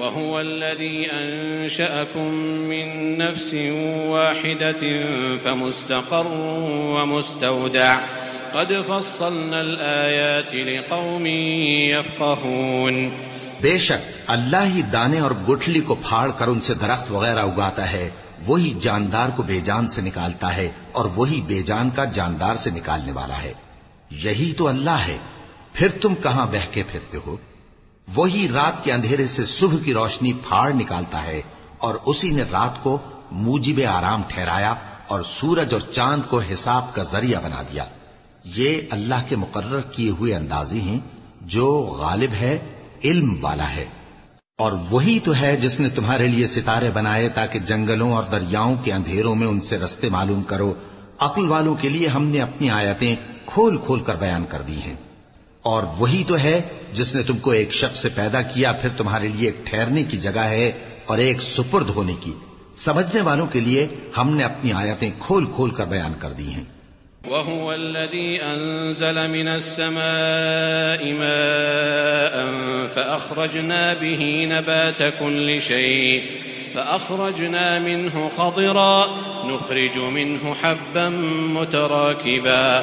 وهو الذي أنشأكم من نفس واحدة فمستقر ومستودع. قد فصلنا الآيات لقوم يفقهون. بے شک، اللہ ہی دانے اور گٹھلی کو پھاڑ کر ان سے درخت وغیرہ اگاتا ہے، وہی جاندار کو بے جان سے نکالتا ہے اور وہی بے جان کا جاندار سے نکالنے والا ہے۔ یہی تو اللہ ہے، پھر تم کہاں بہ کے پھرتے ہو؟ وہی رات کے اندھیرے سے صبح کی روشنی پھاڑ نکالتا ہے اور اسی نے رات کو موجب آرام ٹھہرایا اور سورج اور چاند کو حساب کا ذریعہ بنا دیا۔ یہ اللہ کے مقرر کیے ہوئے اندازی ہیں جو غالب ہے، علم والا ہے۔ اور وہی تو ہے جس نے تمہارے لیے ستارے بنائے تاکہ جنگلوں اور دریاؤں کے اندھیروں میں ان سے رستے معلوم کرو۔ عقل والوں کے لیے ہم نے اپنی آیتیں کھول کھول کر بیان کر دی ہیں۔ اور وہی تو ہے جس نے تم کو ایک شخص سے پیدا کیا، پھر تمہارے لیے ایک ٹھہرنے کی جگہ ہے اور ایک سپرد ہونے کی۔ سمجھنے والوں کے لیے ہم نے اپنی آیتیں کھول کھول کر بیان کر دی ہیں۔ وهو الذي أنزل من السماء ماء فأخرجنا به نبات كل شيء فأخرجنا منه خضرا نخرج منه حبا متراكبا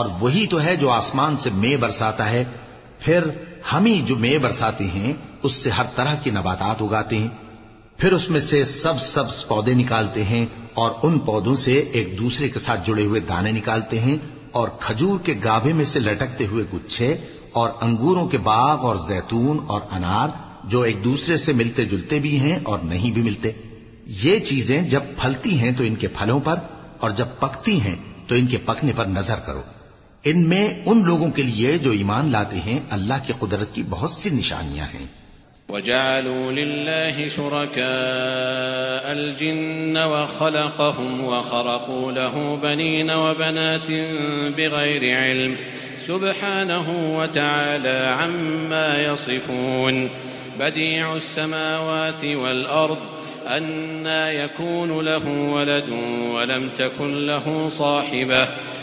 اور وہی تو ہے جو آسمان سے مے برساتا ہے۔ پھر ہم ہی جو مے برساتے ہیں، اس سے ہر طرح کی نباتات اگاتے ہیں۔ پھر اس میں سے سب سبز پودے نکالتے ہیں اور ان پودوں سے ایک دوسرے کے ساتھ جڑے ہوئے دانے نکالتے ہیں اور کھجور کے گابے میں سے لٹکتے ہوئے گچھے اور انگوروں کے باغ اور زیتون اور انار جو ایک دوسرے سے ملتے جلتے بھی ہیں اور نہیں بھی ملتے۔ یہ چیزیں جب پھلتی ہیں تو ان کے پھلوں پر اور جب پکتی ہیں تو ان کے پکنے پر نظر کرو۔ ان میں ان لوگوں کے لیے جو ایمان لاتے ہیں، اللہ کی قدرت کی بہت سی نشانیاں ہیں۔ وجعلوا لله شركاء الجن وخلقهم وخرقوا له بنين وبنات بغير علم سبحانه وتعالى عما يصفون. بديع السماوات والأرض، أنا يكون له ولد ولم تكن له صاحبة.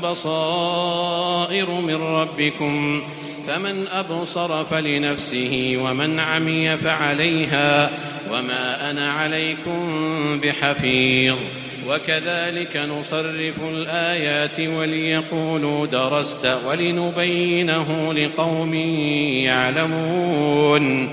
بصائر من ربكم فمن أبصر فلنفسه ومن عمي فعليها وما أنا عليكم بحفيظ وكذلك نصرف الآيات وليقولوا درست ولنبينه لقوم يعلمون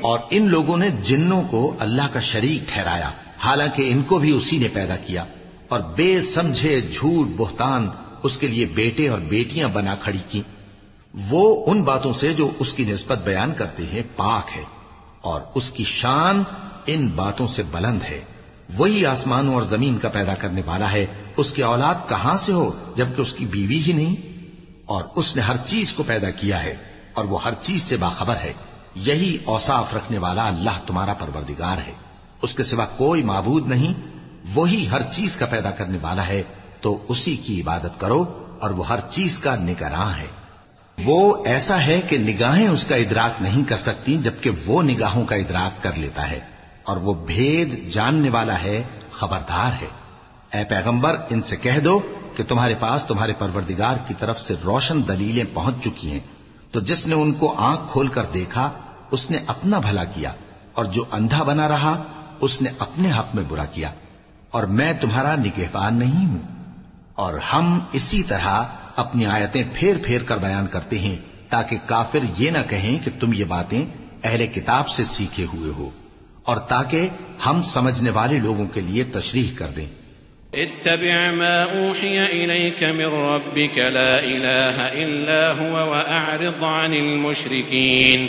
اور ان لوگوں نے جنوں کو اللہ کا شریک ٹھہرایا، حالانکہ ان کو بھی اسی نے پیدا کیا، اور بے سمجھے جھوٹ بہتان اس کے لیے بیٹے اور بیٹیاں بنا کھڑی کی وہ ان باتوں سے جو اس کی نسبت بیان کرتے ہیں پاک ہے اور اس کی شان ان باتوں سے بلند ہے۔ وہی آسمانوں اور زمین کا پیدا کرنے والا ہے۔ اس کی اولاد کہاں سے ہو جبکہ اس کی بیوی ہی نہیں؟ اور اس نے ہر چیز کو پیدا کیا ہے اور وہ ہر چیز سے باخبر ہے۔ یہی اوصاف رکھنے والا اللہ تمہارا پروردگار ہے۔ اس کے سوا کوئی معبود نہیں۔ وہی ہر چیز کا پیدا کرنے والا ہے۔ تو اسی کی عبادت کرو اور وہ ہر چیز کا نگراں ہے۔ وہ ایسا ہے کہ نگاہیں اس کا ادراک نہیں کر سکتی جبکہ وہ نگاہوں کا ادراک کر لیتا ہے۔ اور وہ بھید جاننے والا ہے، خبردار ہے۔ اے پیغمبر، ان سے کہہ دو کہ تمہارے پاس تمہارے پروردگار کی طرف سے روشن دلیلیں پہنچ چکی ہیں۔ تو جس نے ان کو آنکھ کھول کر دیکھا، اس نے اپنا بھلا کیا۔ اور جو اندھا بنا رہا، اس نے اپنے حق میں برا کیا۔ اور میں تمہارا نگہبان نہیں ہوں۔ اور ہم اسی طرح اپنی آیتیں پھیر پھیر کر بیان کرتے ہیں تاکہ کافر یہ نہ کہیں کہ تم یہ باتیں اہل کتاب سے سیکھے ہوئے ہو اور تاکہ ہم سمجھنے والے لوگوں کے لیے تشریح کر دیں۔ اتبع ما أوحي إليك من ربك لا إله إلا هو وأعرض عن المشركين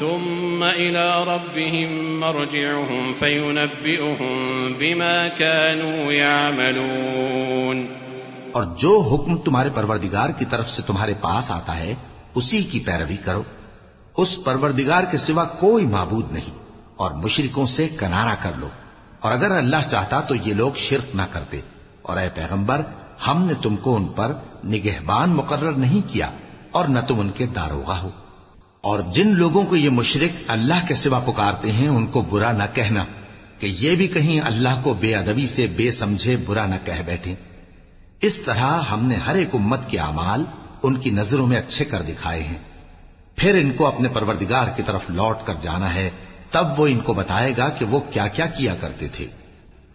ثم إلى ربهم مرجعهم فينبئهم بما كانوا يعملون. اور جو حکم تمہارے پروردگار کی طرف سے تمہارے پاس آتا ہے، اسی کی پیروی کرو۔ اس پروردگار کے سوا کوئی معبود نہیں، اور مشرکوں سے کنارا کر لو۔ اور اگر اللہ چاہتا تو یہ لوگ شرک نہ کرتے۔ اور اے پیغمبر، ہم نے تم کو ان پر نگہبان مقرر نہیں کیا، اور نہ تم ان کے داروغہ ہو۔ اور جن لوگوں کو یہ مشرک اللہ کے سوا پکارتے ہیں، ان کو برا نہ کہنا کہ یہ بھی کہیں اللہ کو بے ادبی سے بے سمجھے برا نہ کہہ بیٹھے اس طرح ہم نے ہر ایک امت کے اعمال ان کی نظروں میں اچھے کر دکھائے ہیں۔ پھر ان کو اپنے پروردگار کی طرف لوٹ کر جانا ہے، تب وہ ان کو بتائے گا کہ وہ کیا کیا کیا کرتے تھے۔